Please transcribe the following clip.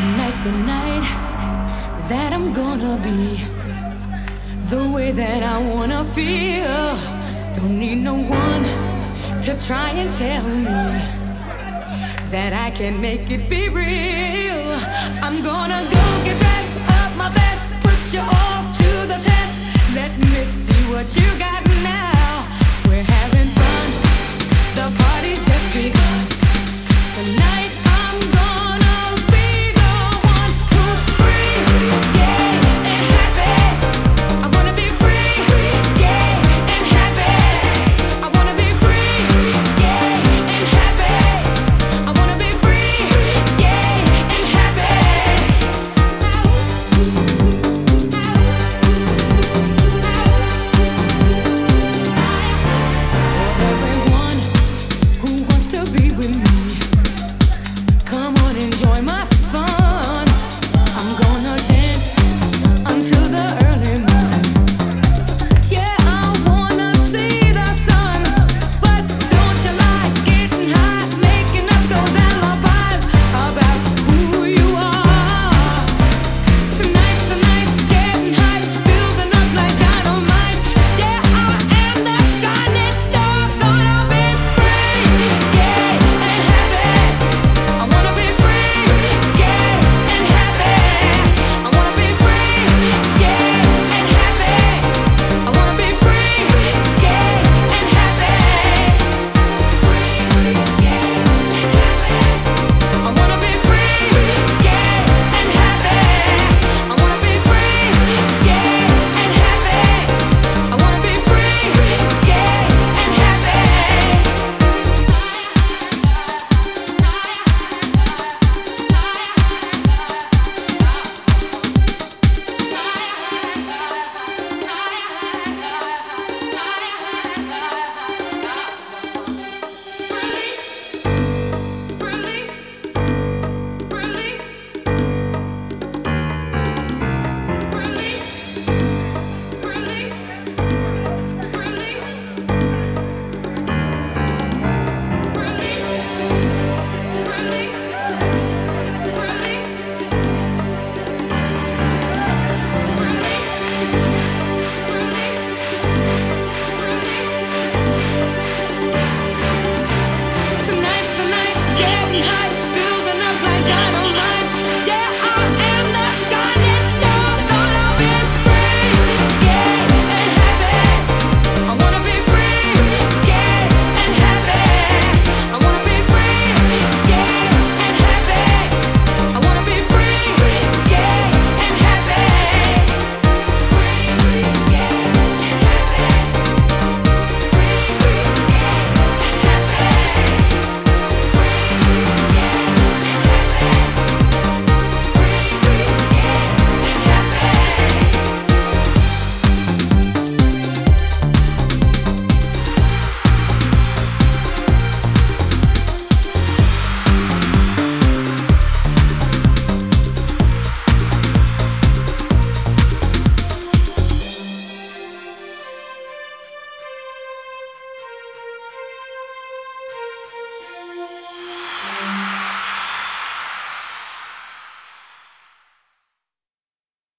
Tonight's the night that I'm gonna be the way that I wanna feel. Don't need no one to try and tell me that I can make it be real. I'm gonna go get dressed up my best, put you all to the test. Let me see what you